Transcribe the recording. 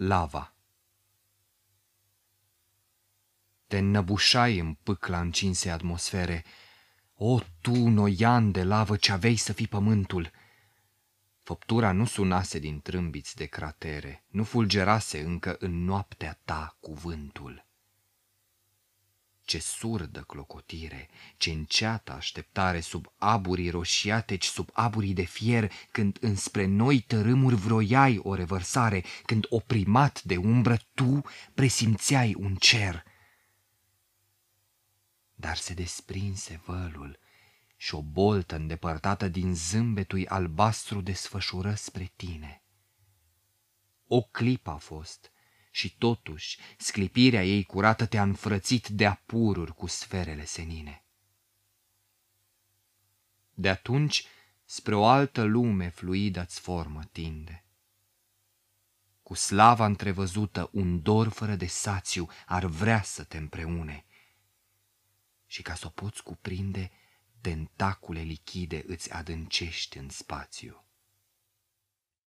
Lava Te înnăbușai în pâcla încinse atmosfere, O, tu, noian de lavă ce aveai să fii pământul! Făptura nu sunase din trâmbiți de cratere, Nu fulgerase încă în noaptea ta cuvântul. Ce surdă clocotire, ce înceată așteptare Sub aburii roșiateci, sub aburii de fier, Când înspre noi tărâmuri vroiai o revărsare, Când oprimat de umbră tu presimțeai un cer. Dar se desprinse vălul și o boltă îndepărtată din zâmbetui albastru desfășură spre tine. O clipă a fost și totuși sclipirea ei curată te-a înfrățit de apururi cu sferele senine. De atunci spre o altă lume fluida-ți formă tinde. Cu slava întrevăzută un dor fără de sațiu ar vrea să te împreune. Și ca să o poți cuprinde, tentacule lichide îți adâncești în spațiu.